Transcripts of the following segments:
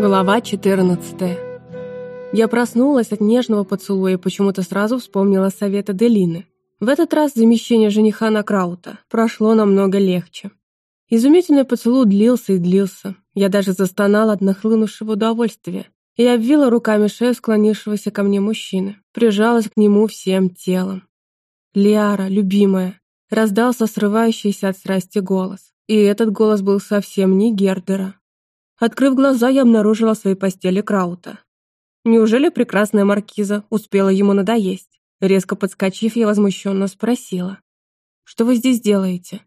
Глава 14 Я проснулась от нежного поцелуя и почему-то сразу вспомнила совета Делины. В этот раз замещение жениха на Краута прошло намного легче. Изумительный поцелуй длился и длился. Я даже застонала от нахлынувшего удовольствия и обвила руками шею склонившегося ко мне мужчины, прижалась к нему всем телом. «Лиара, любимая!» раздался срывающийся от страсти голос. И этот голос был совсем не Гердера. Открыв глаза, я обнаружила в своей постели Краута. Неужели прекрасная маркиза успела ему надоесть? Резко подскочив, я возмущенно спросила. «Что вы здесь делаете?»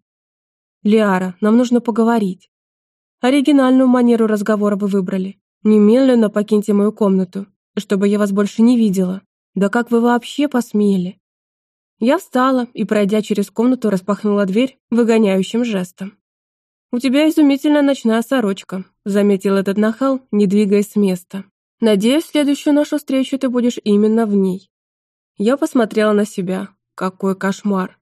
«Лиара, нам нужно поговорить». «Оригинальную манеру разговора вы выбрали. Немедленно покиньте мою комнату, чтобы я вас больше не видела. Да как вы вообще посмели?» Я встала и, пройдя через комнату, распахнула дверь выгоняющим жестом. «У тебя изумительная ночная сорочка», — заметил этот нахал, не двигаясь с места. «Надеюсь, следующую нашу встречу ты будешь именно в ней». Я посмотрела на себя. Какой кошмар.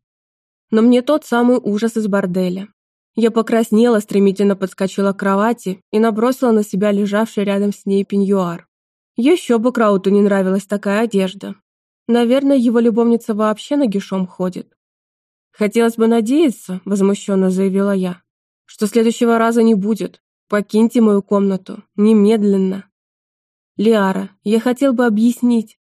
Но мне тот самый ужас из борделя. Я покраснела, стремительно подскочила к кровати и набросила на себя лежавший рядом с ней пеньюар. Еще бы Крауту не нравилась такая одежда. Наверное, его любовница вообще нагишом ходит. «Хотелось бы надеяться», — возмущенно заявила я, что следующего раза не будет. Покиньте мою комнату. Немедленно. Лиара, я хотел бы объяснить.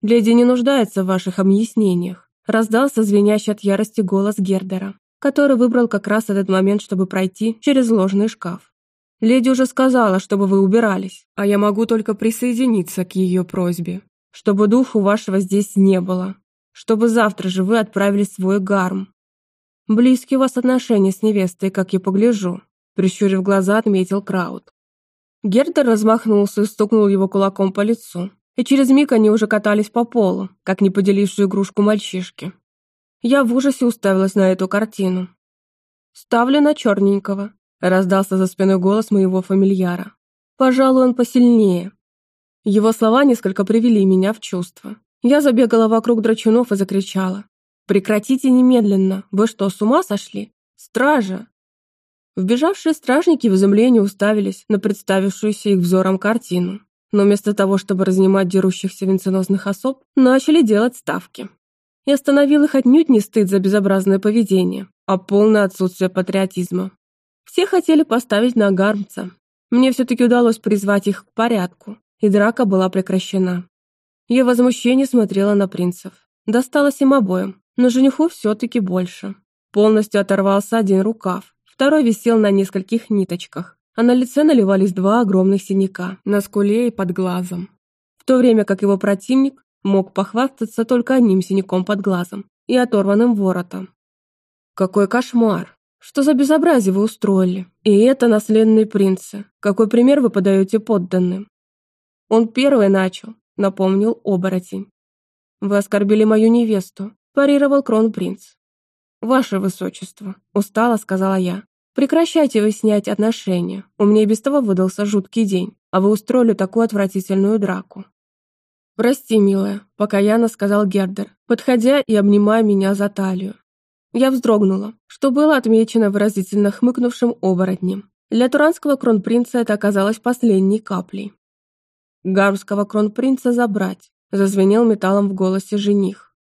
Леди не нуждается в ваших объяснениях. Раздался звенящий от ярости голос Гердера, который выбрал как раз этот момент, чтобы пройти через ложный шкаф. Леди уже сказала, чтобы вы убирались, а я могу только присоединиться к ее просьбе, чтобы духу вашего здесь не было, чтобы завтра же вы отправились в свой гарм, «Близкие у вас отношения с невестой, как я погляжу», прищурив глаза, отметил Краут. Гердер размахнулся и стукнул его кулаком по лицу. И через миг они уже катались по полу, как не поделившую игрушку мальчишки. Я в ужасе уставилась на эту картину. «Ставлю на черненького», — раздался за спиной голос моего фамильяра. «Пожалуй, он посильнее». Его слова несколько привели меня в чувство. Я забегала вокруг драчунов и закричала. «Прекратите немедленно! Вы что, с ума сошли? Стража!» Вбежавшие стражники в изумлении уставились на представившуюся их взором картину, но вместо того, чтобы разнимать дерущихся венценосных особ, начали делать ставки. И остановил их отнюдь не стыд за безобразное поведение, а полное отсутствие патриотизма. Все хотели поставить на гармца. Мне все-таки удалось призвать их к порядку, и драка была прекращена. Я в возмущении смотрела на принцев. Досталось им обоим, но жениху все-таки больше. Полностью оторвался один рукав, второй висел на нескольких ниточках, а на лице наливались два огромных синяка, на скуле и под глазом. В то время как его противник мог похвастаться только одним синяком под глазом и оторванным воротом. Какой кошмар! Что за безобразие вы устроили? И это наследные принцы. Какой пример вы подаете подданным? Он первый начал, напомнил оборотень. Вы оскорбили мою невесту, парировал кронпринц. «Ваше высочество», — устало сказала я, — «прекращайте выяснять отношения. У меня и без того выдался жуткий день, а вы устроили такую отвратительную драку». «Прости, милая», — покаянно сказал Гердер, подходя и обнимая меня за талию. Я вздрогнула, что было отмечено выразительно хмыкнувшим оборотнем. Для туранского кронпринца это оказалось последней каплей. «Гармского кронпринца забрать», — зазвенел металлом в голосе жених.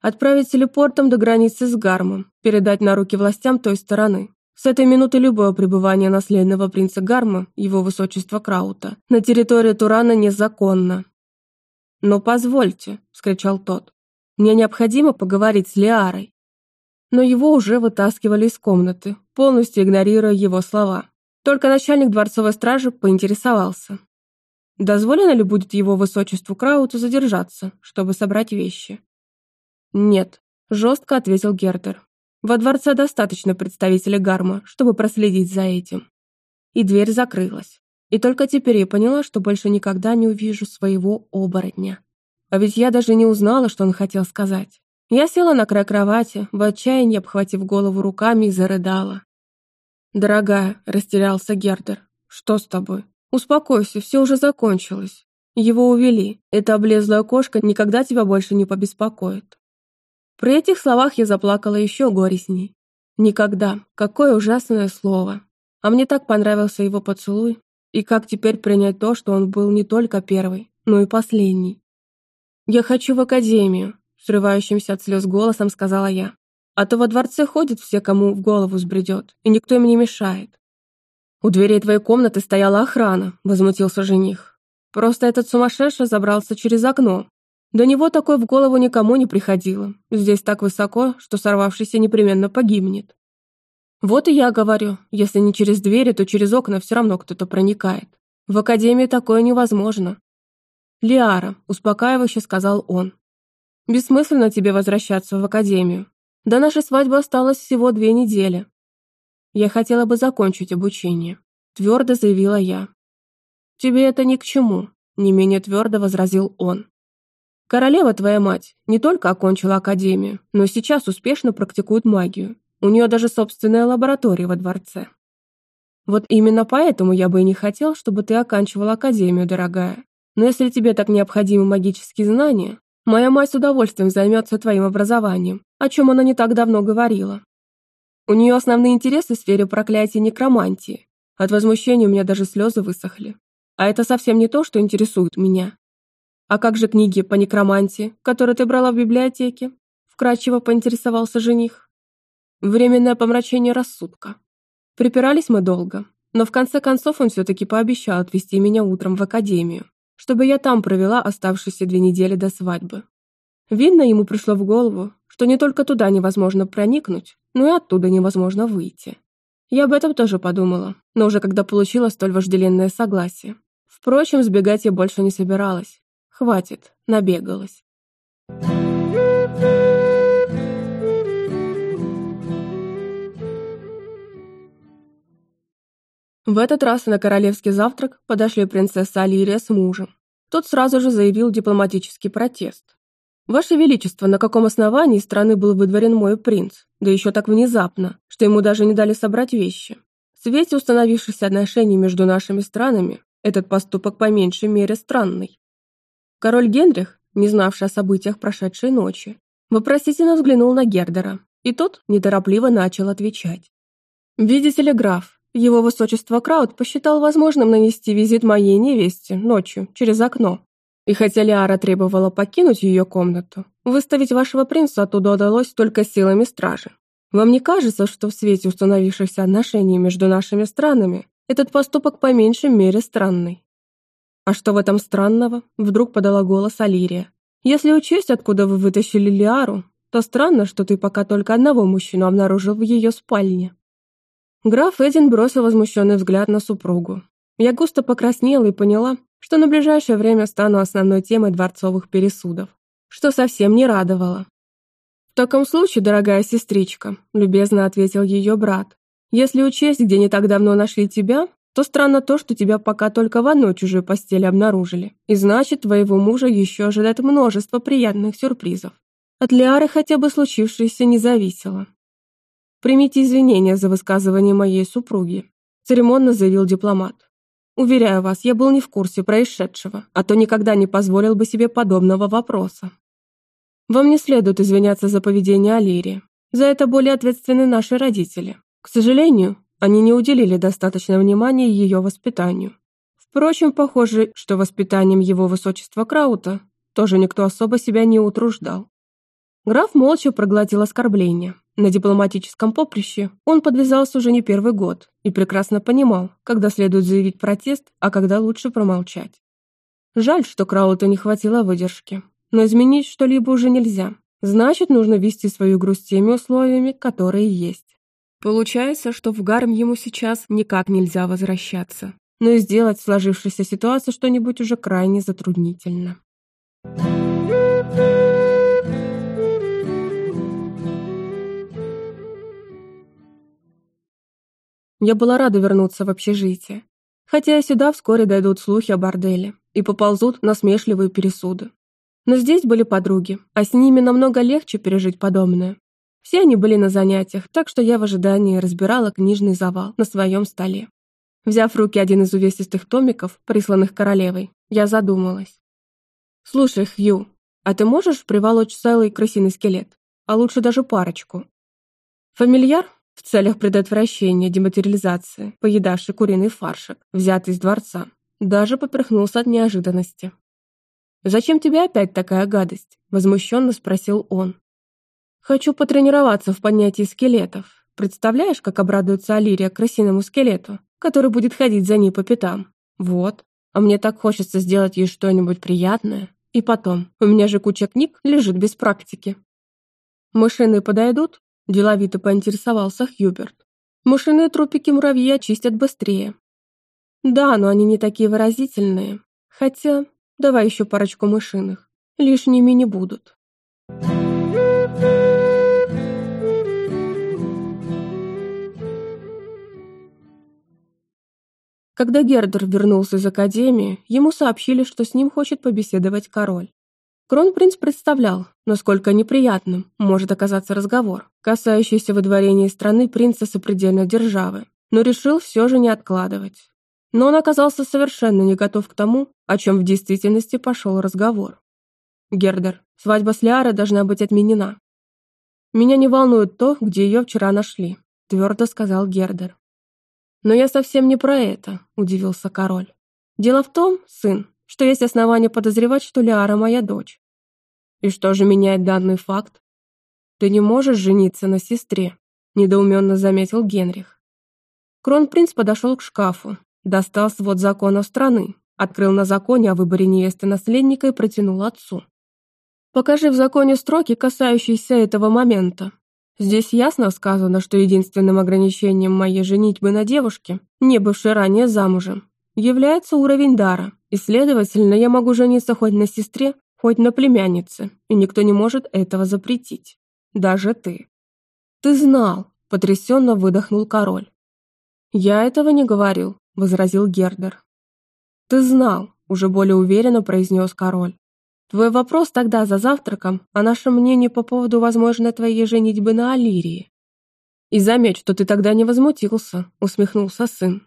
Отправить телепортом до границы с Гармом, передать на руки властям той стороны. С этой минуты любое пребывание наследного принца Гарма, его высочества Краута, на территории Турана незаконно. «Но позвольте», — вскричал тот, — «мне необходимо поговорить с Лиарой». Но его уже вытаскивали из комнаты, полностью игнорируя его слова. Только начальник дворцовой стражи поинтересовался. Дозволено ли будет его высочеству Крауту задержаться, чтобы собрать вещи? «Нет», – жестко ответил Гердер. «Во дворце достаточно представителей Гарма, чтобы проследить за этим». И дверь закрылась. И только теперь я поняла, что больше никогда не увижу своего оборотня. А ведь я даже не узнала, что он хотел сказать. Я села на край кровати, в отчаянии обхватив голову руками и зарыдала. «Дорогая», — растерялся Гердер, — «что с тобой? Успокойся, все уже закончилось. Его увели. Эта облезлая кошка никогда тебя больше не побеспокоит». При этих словах я заплакала еще горестней. Никогда. Какое ужасное слово. А мне так понравился его поцелуй. И как теперь принять то, что он был не только первый, но и последний? «Я хочу в академию», — срывающимся от слез голосом сказала я. «А то во дворце ходят все, кому в голову сбредет, и никто им не мешает». «У дверей твоей комнаты стояла охрана», — возмутился жених. «Просто этот сумасшедший забрался через окно. До него такое в голову никому не приходило. Здесь так высоко, что сорвавшийся непременно погибнет». «Вот и я говорю, если не через двери, то через окна все равно кто-то проникает. В академии такое невозможно. «Лиара», — успокаивающе сказал он. «Бессмысленно тебе возвращаться в академию. До нашей свадьбы осталось всего две недели. Я хотела бы закончить обучение», — твердо заявила я. «Тебе это ни к чему», — не менее твердо возразил он. «Королева твоя мать не только окончила академию, но сейчас успешно практикует магию. У нее даже собственная лаборатория во дворце». «Вот именно поэтому я бы и не хотел, чтобы ты оканчивала академию, дорогая. Но если тебе так необходимы магические знания, моя мать с удовольствием займется твоим образованием, о чем она не так давно говорила. У нее основные интересы в сфере проклятия и некромантии. От возмущения у меня даже слезы высохли. А это совсем не то, что интересует меня. А как же книги по некромантии, которые ты брала в библиотеке? Вкратчиво поинтересовался жених. Временное помрачение рассудка. Припирались мы долго, но в конце концов он все-таки пообещал отвезти меня утром в академию чтобы я там провела оставшиеся две недели до свадьбы. Видно, ему пришло в голову, что не только туда невозможно проникнуть, но и оттуда невозможно выйти. Я об этом тоже подумала, но уже когда получила столь вожделенное согласие. Впрочем, сбегать я больше не собиралась. Хватит, набегалась. В этот раз на королевский завтрак подошли принцесса Алирия с мужем. Тот сразу же заявил дипломатический протест. «Ваше Величество, на каком основании страны был выдворен мой принц? Да еще так внезапно, что ему даже не дали собрать вещи. В свете установившихся отношений между нашими странами, этот поступок по меньшей мере странный». Король Генрих, не знавший о событиях прошедшей ночи, вопросительно взглянул на Гердера, и тот неторопливо начал отвечать. «Видите ли, граф, его высочество Краут посчитал возможным нанести визит моей невесте ночью через окно. И хотя Лиара требовала покинуть ее комнату, выставить вашего принца оттуда удалось только силами стражи. Вам не кажется, что в свете установившихся отношений между нашими странами этот поступок по меньшей мере странный? А что в этом странного? Вдруг подала голос Алирия. Если учесть, откуда вы вытащили Лиару, то странно, что ты пока только одного мужчину обнаружил в ее спальне. Граф Эдин бросил возмущенный взгляд на супругу. Я густо покраснела и поняла, что на ближайшее время стану основной темой дворцовых пересудов, что совсем не радовало. «В таком случае, дорогая сестричка», — любезно ответил ее брат, «если учесть, где не так давно нашли тебя, то странно то, что тебя пока только в одной чужой постели обнаружили, и значит, твоего мужа еще ожидает множество приятных сюрпризов. От Лиары хотя бы случившееся не зависело. «Примите извинения за высказывание моей супруги», – церемонно заявил дипломат. «Уверяю вас, я был не в курсе происшедшего, а то никогда не позволил бы себе подобного вопроса. Вам не следует извиняться за поведение Алирии. За это более ответственны наши родители. К сожалению, они не уделили достаточно внимания ее воспитанию. Впрочем, похоже, что воспитанием его высочества Краута тоже никто особо себя не утруждал. Граф молча проглотил оскорбление, на дипломатическом поприще он подвязался уже не первый год и прекрасно понимал, когда следует заявить протест, а когда лучше промолчать. Жаль, что Крауту не хватило выдержки, но изменить что-либо уже нельзя. Значит, нужно вести свою игру с теми условиями, которые есть. Получается, что в Гарм ему сейчас никак нельзя возвращаться, но и сделать в сложившейся ситуации что-нибудь уже крайне затруднительно. Я была рада вернуться в общежитие. Хотя и сюда вскоре дойдут слухи о борделе и поползут насмешливые пересуды. Но здесь были подруги, а с ними намного легче пережить подобное. Все они были на занятиях, так что я в ожидании разбирала книжный завал на своем столе. Взяв в руки один из увесистых томиков, присланных королевой, я задумалась. «Слушай, Хью, а ты можешь приволочь целый крысиный скелет? А лучше даже парочку?» Фамильяр в целях предотвращения дематериализации, поедавший куриный фаршик, взятый из дворца. Даже поперхнулся от неожиданности. «Зачем тебе опять такая гадость?» – возмущенно спросил он. «Хочу потренироваться в поднятии скелетов. Представляешь, как обрадуется Алирия крысиному скелету, который будет ходить за ней по пятам? Вот. А мне так хочется сделать ей что-нибудь приятное. И потом, у меня же куча книг лежит без практики». «Мышиные подойдут?» – деловито поинтересовался Хьюберт. «Мышиные трупики муравьи очистят быстрее». «Да, но они не такие выразительные. Хотя Давай еще парочку мышиных. Лишними не будут. Когда Гердер вернулся из академии, ему сообщили, что с ним хочет побеседовать король. Кронпринц представлял, насколько неприятным может оказаться разговор, касающийся выдворения страны принца сопредельной державы, но решил все же не откладывать. Но он оказался совершенно не готов к тому, о чем в действительности пошел разговор. «Гердер, свадьба с Лиарой должна быть отменена». «Меня не волнует то, где ее вчера нашли», – твердо сказал Гердер. «Но я совсем не про это», – удивился король. «Дело в том, сын, что есть основания подозревать, что Лиара моя дочь». «И что же меняет данный факт?» «Ты не можешь жениться на сестре», – недоуменно заметил Генрих. Кронпринц подошел к шкафу, достал свод законов страны, Открыл на законе о выборе невесты наследника и протянул отцу. «Покажи в законе строки, касающиеся этого момента. Здесь ясно сказано, что единственным ограничением моей женитьбы на девушке, не бывшей ранее замужем, является уровень дара, и, следовательно, я могу жениться хоть на сестре, хоть на племяннице, и никто не может этого запретить. Даже ты». «Ты знал», — потрясенно выдохнул король. «Я этого не говорил», — возразил Гердер. «Ты знал», – уже более уверенно произнес король. «Твой вопрос тогда за завтраком о нашем мнении по поводу возможной твоей женитьбы на Алирии». «И заметь, что ты тогда не возмутился», – усмехнулся сын.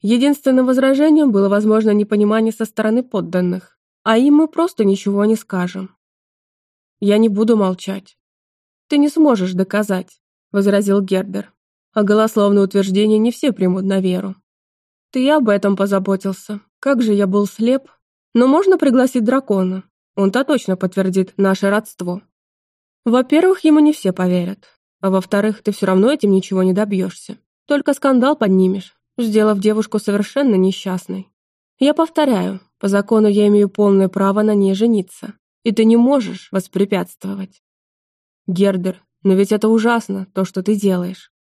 Единственным возражением было, возможно, непонимание со стороны подданных, а им мы просто ничего не скажем. «Я не буду молчать». «Ты не сможешь доказать», – возразил Гердер. «А голословное утверждение не все примут на веру. Ты и об этом позаботился. Как же я был слеп. Но можно пригласить дракона. Он-то точно подтвердит наше родство. Во-первых, ему не все поверят. А во-вторых, ты все равно этим ничего не добьешься. Только скандал поднимешь, сделав девушку совершенно несчастной. Я повторяю, по закону я имею полное право на ней жениться. И ты не можешь воспрепятствовать. Гердер, но ведь это ужасно, то, что ты делаешь.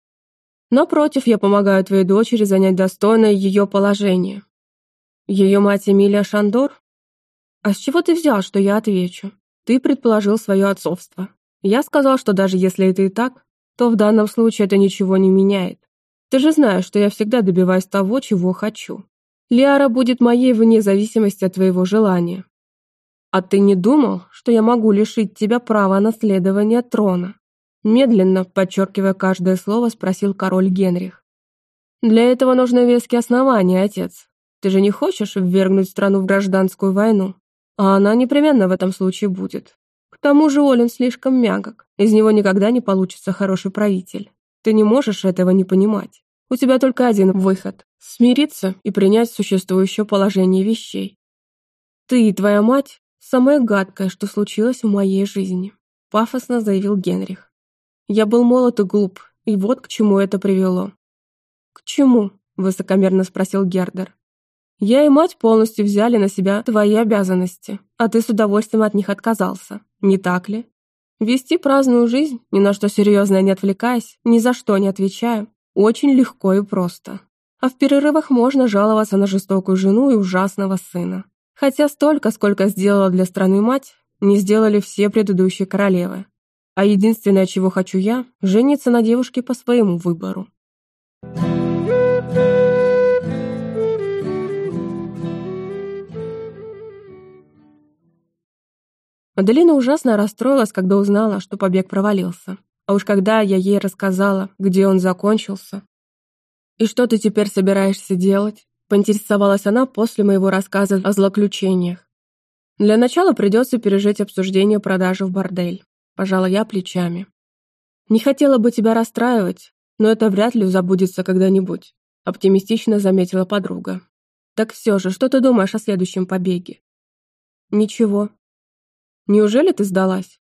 Напротив, я помогаю твоей дочери занять достойное ее положение. Ее мать Эмилия Шандор? А с чего ты взял, что я отвечу? Ты предположил свое отцовство. Я сказал, что даже если это и так, то в данном случае это ничего не меняет. Ты же знаешь, что я всегда добиваюсь того, чего хочу. Лиара будет моей вне зависимости от твоего желания. А ты не думал, что я могу лишить тебя права наследования трона? Медленно, подчеркивая каждое слово, спросил король Генрих. «Для этого нужны веские основания, отец. Ты же не хочешь ввергнуть страну в гражданскую войну? А она непременно в этом случае будет. К тому же Олин слишком мягок, из него никогда не получится хороший правитель. Ты не можешь этого не понимать. У тебя только один выход – смириться и принять существующее положение вещей. Ты и твоя мать – самое гадкое, что случилось в моей жизни», – пафосно заявил Генрих. Я был молод и глуп, и вот к чему это привело. «К чему?» – высокомерно спросил Гердер. «Я и мать полностью взяли на себя твои обязанности, а ты с удовольствием от них отказался, не так ли? Вести праздную жизнь, ни на что серьезное не отвлекаясь, ни за что не отвечая, очень легко и просто. А в перерывах можно жаловаться на жестокую жену и ужасного сына. Хотя столько, сколько сделала для страны мать, не сделали все предыдущие королевы. А единственное, чего хочу я, жениться на девушке по своему выбору. Аделина ужасно расстроилась, когда узнала, что побег провалился. А уж когда я ей рассказала, где он закончился. «И что ты теперь собираешься делать?» поинтересовалась она после моего рассказа о злоключениях. «Для начала придется пережить обсуждение продажи в бордель. Пожала я плечами. Не хотела бы тебя расстраивать, но это вряд ли забудется когда-нибудь», — оптимистично заметила подруга. «Так все же, что ты думаешь о следующем побеге?» «Ничего». «Неужели ты сдалась?»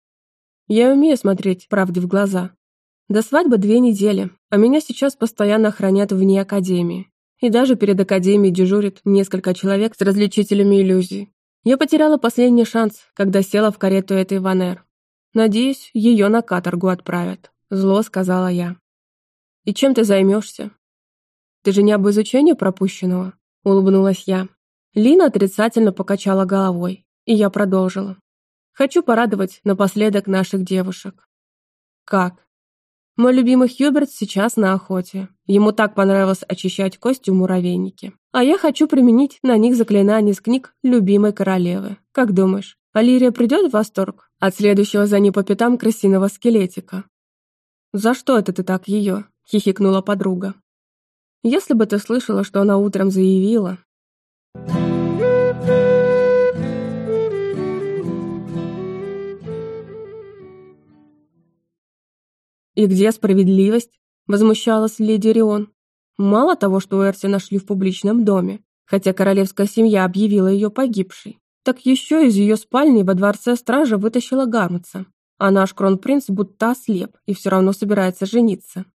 «Я умею смотреть правде в глаза. До свадьбы две недели, а меня сейчас постоянно охранят вне академии. И даже перед академией дежурит несколько человек с различителями иллюзий. Я потеряла последний шанс, когда села в карету этой Ванер. Надеюсь, ее на каторгу отправят», — зло сказала я. И чем ты займешься? Ты же не об изучении пропущенного? Улыбнулась я. Лина отрицательно покачала головой, и я продолжила. Хочу порадовать напоследок наших девушек. Как? Мой любимый Хьюберт сейчас на охоте. Ему так понравилось очищать кости в муравейнике. А я хочу применить на них заклинание из книг любимой королевы. Как думаешь, Алирия придет в восторг от следующего за ней по пятам крысиного скелетика? За что это ты так ее? — хихикнула подруга. «Если бы ты слышала, что она утром заявила...» «И где справедливость?» — возмущалась леди Рион. «Мало того, что Уэрси нашли в публичном доме, хотя королевская семья объявила ее погибшей, так еще из ее спальни во дворце стража вытащила Гармутса, а наш кронпринц будто ослеп и все равно собирается жениться.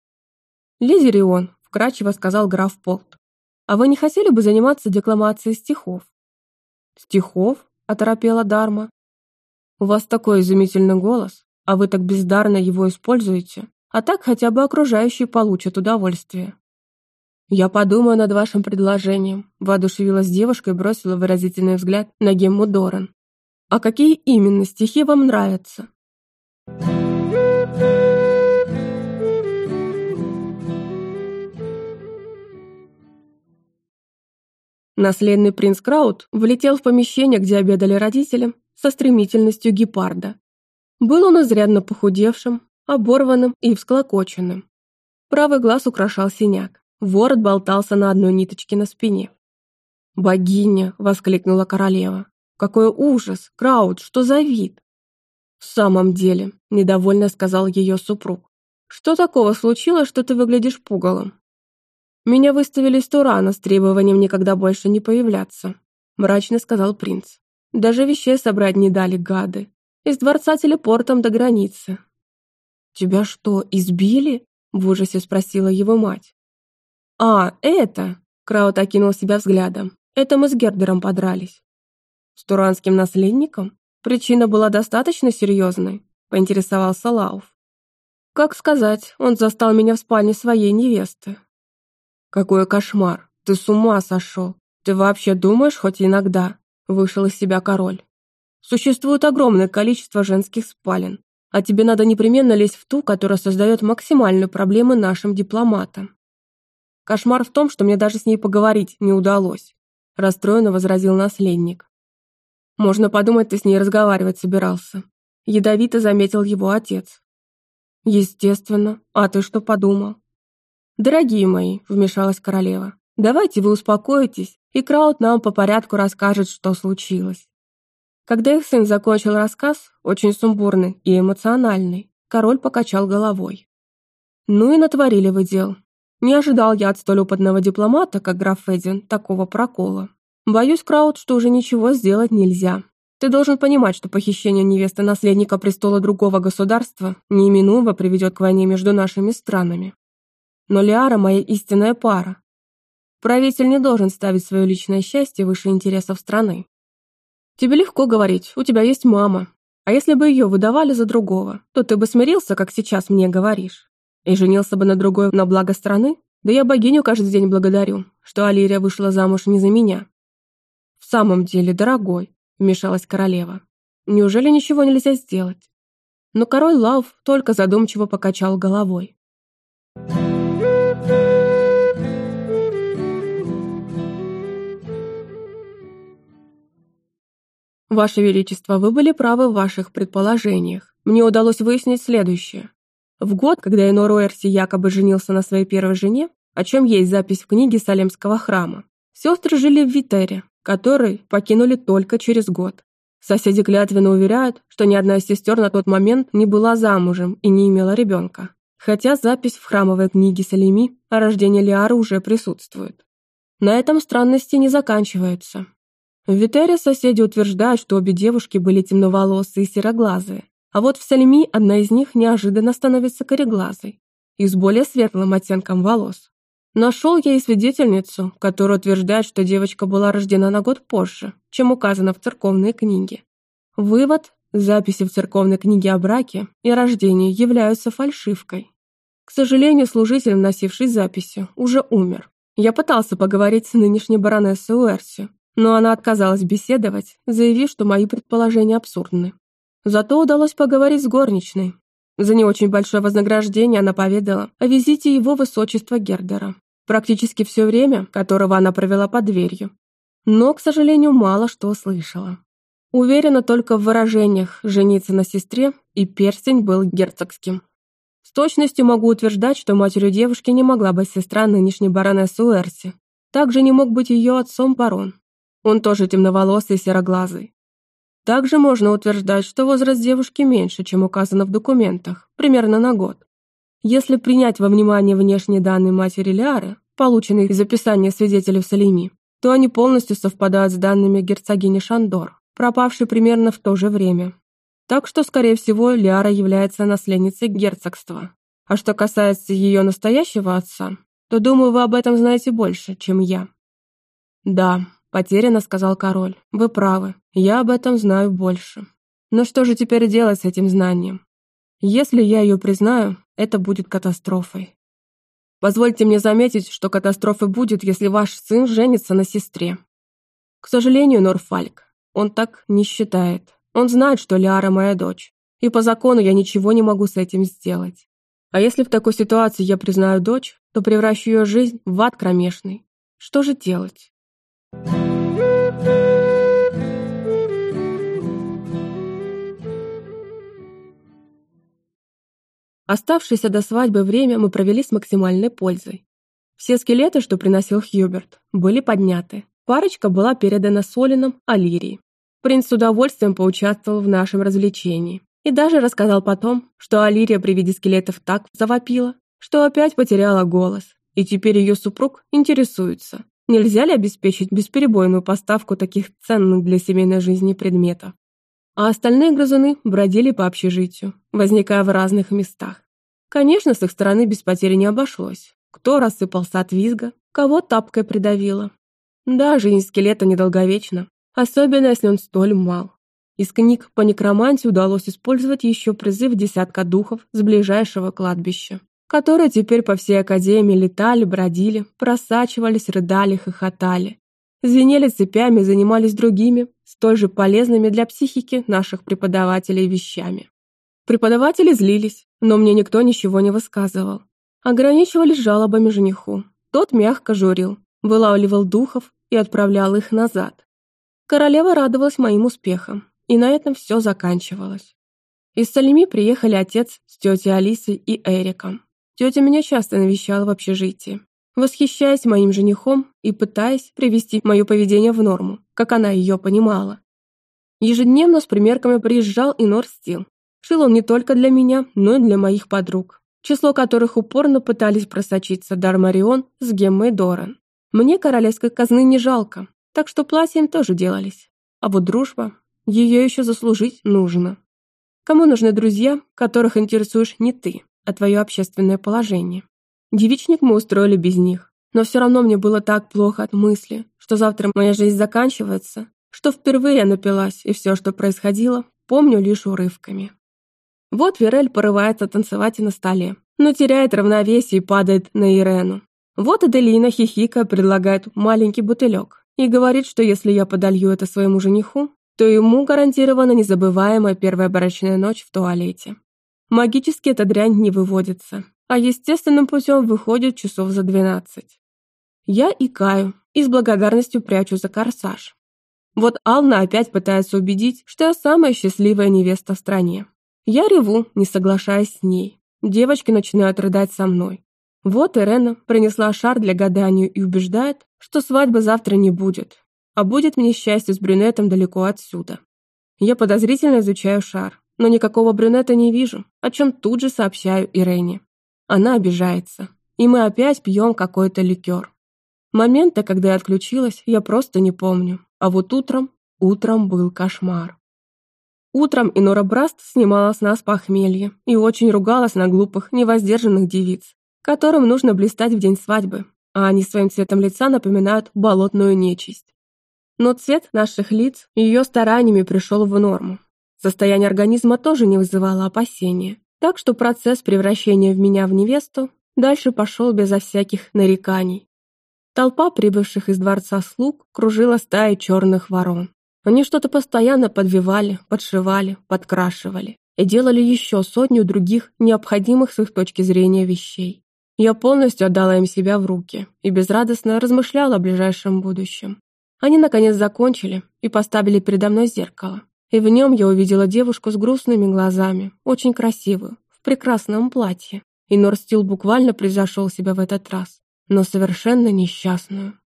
«Леди Рион», — вкратчиво сказал граф Полт, «а вы не хотели бы заниматься декламацией стихов?» «Стихов?» — оторопела Дарма. «У вас такой изумительный голос, а вы так бездарно его используете, а так хотя бы окружающие получат удовольствие». «Я подумаю над вашим предложением», — воодушевилась девушка и бросила выразительный взгляд на Гемму Доран. «А какие именно стихи вам нравятся?» Наследный принц Краут влетел в помещение, где обедали родители, со стремительностью гепарда. Был он изрядно похудевшим, оборванным и всклокоченным. Правый глаз украшал синяк, ворот болтался на одной ниточке на спине. «Богиня!» — воскликнула королева. «Какой ужас! Краут, что за вид?» «В самом деле», — недовольно сказал ее супруг. «Что такого случилось, что ты выглядишь пугалом?» «Меня выставили с Турана с требованием никогда больше не появляться», мрачно сказал принц. «Даже вещей собрать не дали, гады. Из дворца телепортом до границы». «Тебя что, избили?» в ужасе спросила его мать. «А, это...» Краут окинул себя взглядом. «Это мы с Гердером подрались». «С туранским наследником? Причина была достаточно серьезной?» поинтересовался Лауф. «Как сказать, он застал меня в спальне своей невесты. «Какой кошмар! Ты с ума сошел! Ты вообще думаешь хоть иногда?» Вышел из себя король. «Существует огромное количество женских спален, а тебе надо непременно лезть в ту, которая создает максимальную проблему нашим дипломатам. Кошмар в том, что мне даже с ней поговорить не удалось», расстроенно возразил наследник. «Можно подумать, ты с ней разговаривать собирался», ядовито заметил его отец. «Естественно. А ты что подумал?» «Дорогие мои», — вмешалась королева, «давайте вы успокоитесь, и Краут нам по порядку расскажет, что случилось». Когда их сын закончил рассказ, очень сумбурный и эмоциональный, король покачал головой. «Ну и натворили вы дел. Не ожидал я от столь опытного дипломата, как граф Эдин, такого прокола. Боюсь, Краут, что уже ничего сделать нельзя. Ты должен понимать, что похищение невесты наследника престола другого государства неименуемо приведет к войне между нашими странами но Лиара моя истинная пара. Правитель не должен ставить свое личное счастье выше интересов страны. Тебе легко говорить, у тебя есть мама. А если бы ее выдавали за другого, то ты бы смирился, как сейчас мне говоришь. И женился бы на другой на благо страны? Да я богиню каждый день благодарю, что Алирия вышла замуж не за меня. В самом деле, дорогой, вмешалась королева. Неужели ничего нельзя сделать? Но король Лав только задумчиво покачал головой. «Ваше Величество, вы были правы в ваших предположениях. Мне удалось выяснить следующее. В год, когда Энор Уэрси якобы женился на своей первой жене, о чем есть запись в книге Салемского храма, сестры жили в Витере, который покинули только через год. Соседи клятвенно уверяют, что ни одна из сестер на тот момент не была замужем и не имела ребенка. хотя запись в храмовой книге Салими о рождении Лиары уже присутствует. На этом странности не заканчиваются. В Витере соседи утверждают, что обе девушки были темноволосые и сероглазые, а вот в Салими одна из них неожиданно становится кореглазой и с более светлым оттенком волос. Нашел я и свидетельницу, которая утверждает, что девочка была рождена на год позже, чем указано в церковной книге. Вывод – записи в церковной книге о браке и рождении являются фальшивкой. К сожалению, служитель, носивший записи, уже умер. Я пытался поговорить с нынешней баронессой Уэрси, но она отказалась беседовать, заявив, что мои предположения абсурдны. Зато удалось поговорить с горничной. За не очень большое вознаграждение она поведала о визите его высочества Гердера, практически все время, которого она провела под дверью. Но, к сожалению, мало что слышала. Уверена только в выражениях «жениться на сестре» и «перстень был герцогским». С точностью могу утверждать, что матерью девушки не могла быть сестра нынешней баронессы Уэрси. Также не мог быть ее отцом барон. Он тоже темноволосый и сероглазый. Также можно утверждать, что возраст девушки меньше, чем указано в документах, примерно на год. Если принять во внимание внешние данные матери Лиары, полученные из описания свидетелей в Салими, то они полностью совпадают с данными герцогини Шандор, пропавшей примерно в то же время. Так что, скорее всего, Лиара является наследницей герцогства. А что касается ее настоящего отца, то, думаю, вы об этом знаете больше, чем я. Да, Потеряно, сказал король. Вы правы, я об этом знаю больше. Но что же теперь делать с этим знанием? Если я ее признаю, это будет катастрофой. Позвольте мне заметить, что катастрофой будет, если ваш сын женится на сестре. К сожалению, Норфальк, он так не считает. Он знает, что Лиара моя дочь, и по закону я ничего не могу с этим сделать. А если в такой ситуации я признаю дочь, то превращу ее жизнь в ад кромешный. Что же делать? Оставшееся до свадьбы время мы провели с максимальной пользой. Все скелеты, что приносил Хьюберт, были подняты. Парочка была передана Солином Алирии. Принц с удовольствием поучаствовал в нашем развлечении. И даже рассказал потом, что Алирия при виде скелетов так завопила, что опять потеряла голос, и теперь ее супруг интересуется, Нельзя ли обеспечить бесперебойную поставку таких ценных для семейной жизни предметов? А остальные грызуны бродили по общежитию, возникая в разных местах. Конечно, с их стороны без потери не обошлось. Кто рассыпался от визга, кого тапкой придавило. Да, жизнь скелета недолговечна, особенно если он столь мал. Из книг по некромантии удалось использовать еще призыв десятка духов с ближайшего кладбища которые теперь по всей академии летали, бродили, просачивались, рыдали, хохотали. Звенели цепями, занимались другими, столь же полезными для психики наших преподавателей вещами. Преподаватели злились, но мне никто ничего не высказывал. Ограничивались жалобами жениху. Тот мягко журил, вылавливал духов и отправлял их назад. Королева радовалась моим успехам, и на этом все заканчивалось. Из Салими приехали отец с тетей Алисой и Эриком. Тетя меня часто навещала в общежитии, восхищаясь моим женихом и пытаясь привести мое поведение в норму, как она ее понимала. Ежедневно с примерками приезжал и Норстил. Шил он не только для меня, но и для моих подруг, число которых упорно пытались просочиться Дармарион с Геммой Доран. Мне королевской казны не жалко, так что платья им тоже делались. А вот дружба, ее еще заслужить нужно. Кому нужны друзья, которых интересуешь не ты? А твое общественное положение. Девичник мы устроили без них, но все равно мне было так плохо от мысли, что завтра моя жизнь заканчивается, что впервые я напилась, и все, что происходило, помню лишь урывками. Вот Верель порывается танцевать на столе, но теряет равновесие и падает на Ирену. Вот Аделина хихика предлагает маленький бутылек и говорит, что если я подолью это своему жениху, то ему гарантирована незабываемая первая брачная ночь в туалете. Магически эта дрянь не выводится, а естественным путем выходит часов за двенадцать. Я икаю и с благодарностью прячу за корсаж. Вот Ална опять пытается убедить, что я самая счастливая невеста в стране. Я реву, не соглашаясь с ней. Девочки начинают рыдать со мной. Вот Ирена принесла шар для гадания и убеждает, что свадьбы завтра не будет, а будет мне счастье с брюнетом далеко отсюда. Я подозрительно изучаю шар но никакого брюнета не вижу, о чем тут же сообщаю Ирене. Она обижается. И мы опять пьем какой-то ликер. Момента, когда я отключилась, я просто не помню. А вот утром, утром был кошмар. Утром Инора Браст снимала с нас похмелье и очень ругалась на глупых, невоздержанных девиц, которым нужно блистать в день свадьбы, а они своим цветом лица напоминают болотную нечисть. Но цвет наших лиц ее стараниями пришел в норму. Состояние организма тоже не вызывало опасения, так что процесс превращения в меня в невесту дальше пошел безо всяких нареканий. Толпа прибывших из дворца слуг кружила стаи черных ворон. Они что-то постоянно подвивали, подшивали, подкрашивали и делали еще сотню других необходимых с их точки зрения вещей. Я полностью отдала им себя в руки и безрадостно размышляла о ближайшем будущем. Они, наконец, закончили и поставили передо мной зеркало. И в нем я увидела девушку с грустными глазами, очень красивую, в прекрасном платье. И Норстил буквально превзошел себя в этот раз, но совершенно несчастную.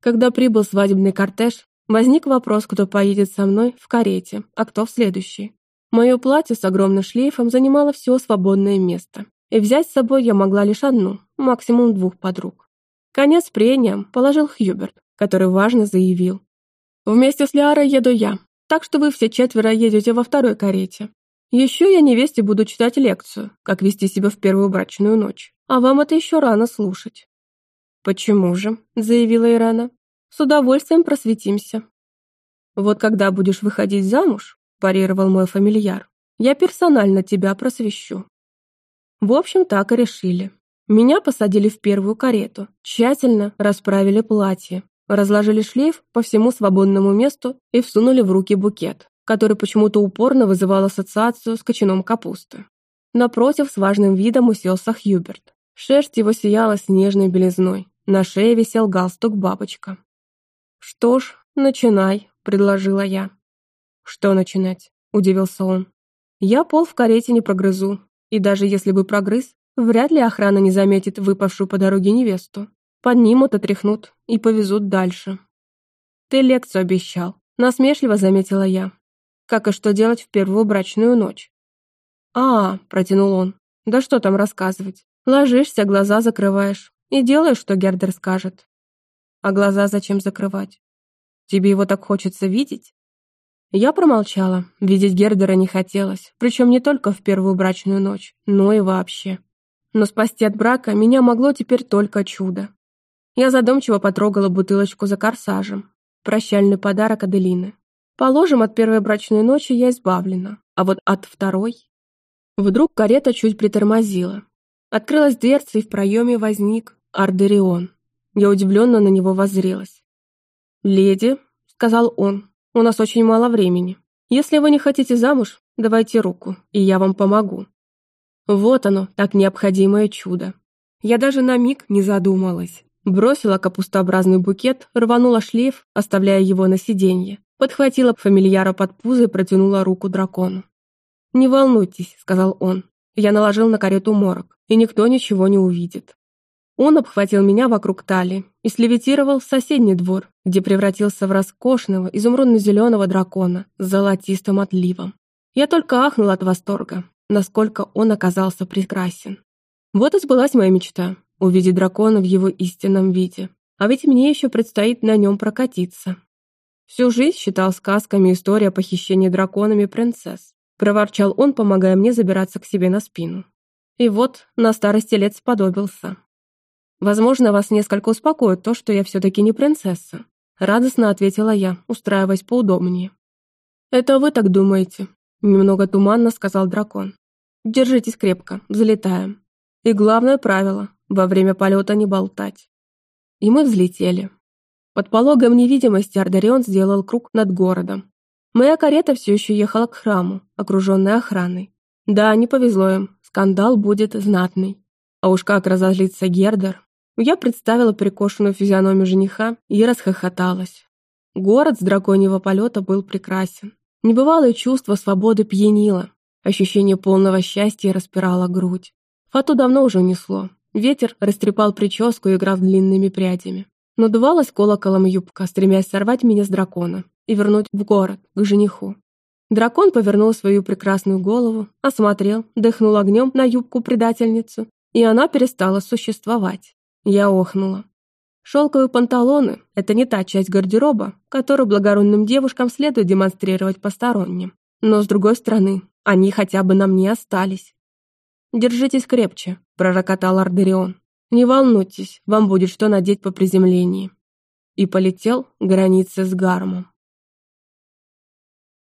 Когда прибыл свадебный кортеж, возник вопрос, кто поедет со мной в карете, а кто в следующий. Мое платье с огромным шлейфом занимало все свободное место, и взять с собой я могла лишь одну, максимум двух подруг. Конец прениям положил Хьюберт, который важно заявил. «Вместе с Лиарой еду я, так что вы все четверо едете во второй карете. Еще я невесте буду читать лекцию, как вести себя в первую брачную ночь, а вам это еще рано слушать». «Почему же?» – заявила Ирена. «С удовольствием просветимся». «Вот когда будешь выходить замуж», – парировал мой фамильяр, «я персонально тебя просвещу». В общем, так и решили. Меня посадили в первую карету, тщательно расправили платье, разложили шлейф по всему свободному месту и всунули в руки букет, который почему-то упорно вызывал ассоциацию с кочаном капусты. Напротив с важным видом уселся Хьюберт. Шерсть его сияла снежной белизной, на шее висел галстук-бабочка. «Что ж, начинай», — предложила я. «Что начинать?» — удивился он. «Я пол в карете не прогрызу, и даже если бы прогрыз, вряд ли охрана не заметит выпавшую по дороге невесту. Поднимут, отряхнут и повезут дальше. Ты лекцию обещал, насмешливо заметила я. Как и что делать в первую брачную ночь. А, протянул он. Да что там рассказывать? Ложишься, глаза закрываешь и делаешь, что Гердер скажет. А глаза зачем закрывать? Тебе его так хочется видеть? Я промолчала. Видеть Гердера не хотелось, причем не только в первую брачную ночь, но и вообще. Но спасти от брака меня могло теперь только чудо. Я задумчиво потрогала бутылочку за корсажем. Прощальный подарок Аделины. Положим, от первой брачной ночи я избавлена, а вот от второй... Вдруг карета чуть притормозила. Открылась дверца, и в проеме возник Ардерион. Я удивленно на него воззрелась. «Леди», — сказал он, — «у нас очень мало времени. Если вы не хотите замуж, давайте руку, и я вам помогу». Вот оно, так необходимое чудо. Я даже на миг не задумалась. Бросила капустообразный букет, рванула шлейф, оставляя его на сиденье. Подхватила фамильяра под пузо и протянула руку дракону. «Не волнуйтесь», — сказал он. Я наложил на карету морок, и никто ничего не увидит. Он обхватил меня вокруг талии и слевитировал в соседний двор, где превратился в роскошного изумрудно-зеленого дракона с золотистым отливом. Я только ахнула от восторга, насколько он оказался прекрасен. Вот и сбылась моя мечта увидеть дракона в его истинном виде. А ведь мне еще предстоит на нем прокатиться. Всю жизнь считал сказками история о похищении драконами принцесс. Проворчал он, помогая мне забираться к себе на спину. И вот на старости лет сподобился. Возможно, вас несколько успокоит то, что я все-таки не принцесса. Радостно ответила я, устраиваясь поудобнее. «Это вы так думаете?» Немного туманно сказал дракон. «Держитесь крепко, взлетаем. И главное правило во время полета не болтать. И мы взлетели. Под пологом невидимости Ардарион сделал круг над городом. Моя карета все еще ехала к храму, окруженная охраной. Да, не повезло им, скандал будет знатный. А уж как разозлится Гердер. Я представила перекошенную физиономию жениха и расхохоталась. Город с драконьего полета был прекрасен. Небывалое чувство свободы пьянило. Ощущение полного счастья распирало грудь. Фату давно уже унесло. Ветер растрепал прическу и играл длинными прядями. Но дувалась колоколом юбка, стремясь сорвать меня с дракона и вернуть в город, к жениху. Дракон повернул свою прекрасную голову, осмотрел, дыхнул огнем на юбку предательницу и она перестала существовать. Я охнула. Шелковые панталоны – это не та часть гардероба, которую благородным девушкам следует демонстрировать посторонним. Но, с другой стороны, они хотя бы на мне остались. «Держитесь крепче», – пророкотал Ардерион. «Не волнуйтесь, вам будет что надеть по приземлении». И полетел границы с Гармом.